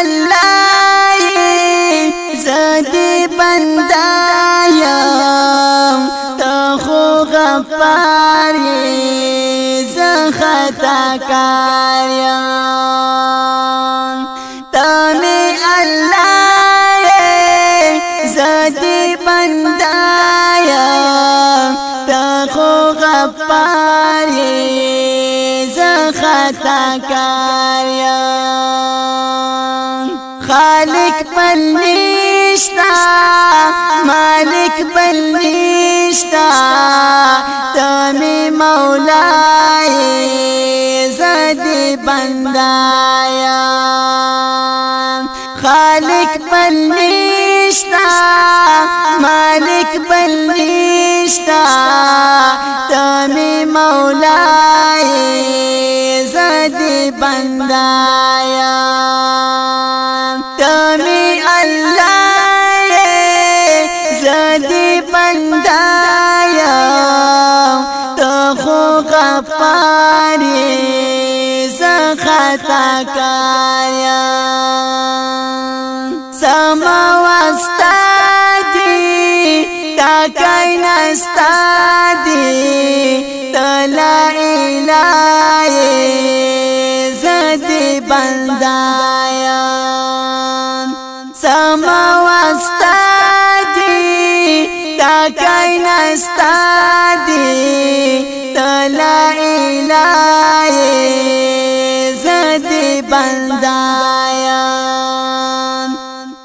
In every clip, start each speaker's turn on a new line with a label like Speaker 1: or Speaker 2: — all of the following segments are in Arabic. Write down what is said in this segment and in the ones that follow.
Speaker 1: الله زدي بندايا تخو غفاري زخطا كاريا تامي الله زدي بندايا تخو غفاري زخطا كاريا مالک بلنشتا مالک بلنشتا تمی مولای زدی بندایا. خالق بلنشتا مالک بلنشتا غفاری زخطا کاریا سما واستا دی تا کائنستا دی تلا الہی زدی بندایا سما واستا زدی بندایا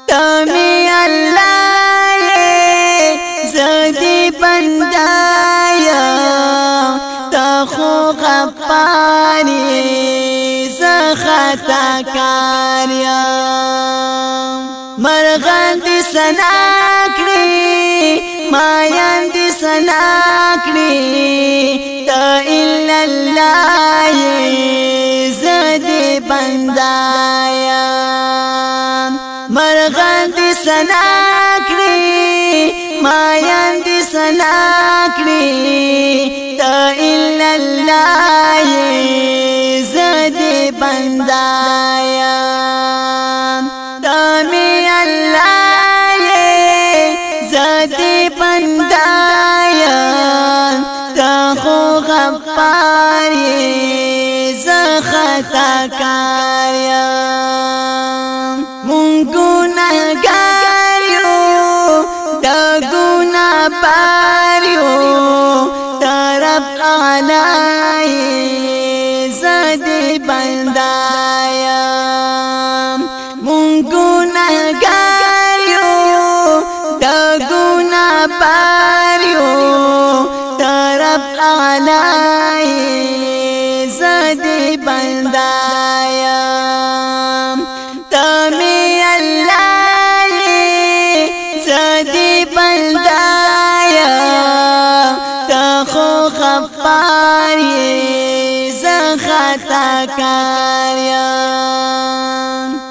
Speaker 1: تمی اللہ زدی بندایا تخو غفاری زخطا کاریا مرغان دی سنا کړی مایان دی سنا کړی تا الا بندایا مرغان دی سنا کړی مایان دی سنا تا الا الله زدی بندایا تمی اللہ زدی بندایا تخو غفاری زخطا کاریا مولاي زدي بندايا مونګونه ګاريو دا ګونه پاريو طرف اعلی زدي بندايا زخطا کاریا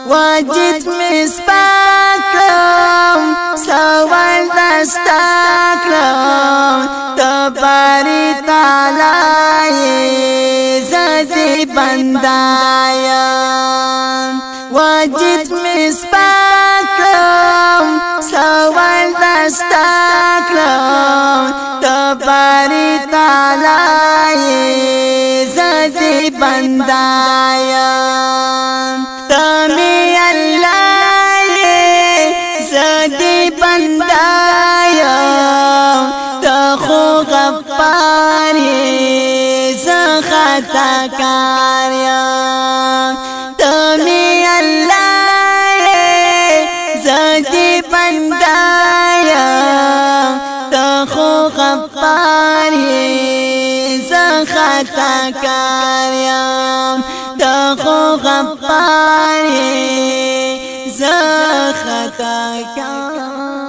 Speaker 1: واجد مسپاکم سوال دستا کړم ته باری تعالی زدي بندایا واجد مسپاکم سوال دستا کړم ته باری تعالی زدي بندایا زخطا کاریا تمی اللہ زدی بندایا تخو غفاری زخطا کاریا تخو غفاری زخطا کاریا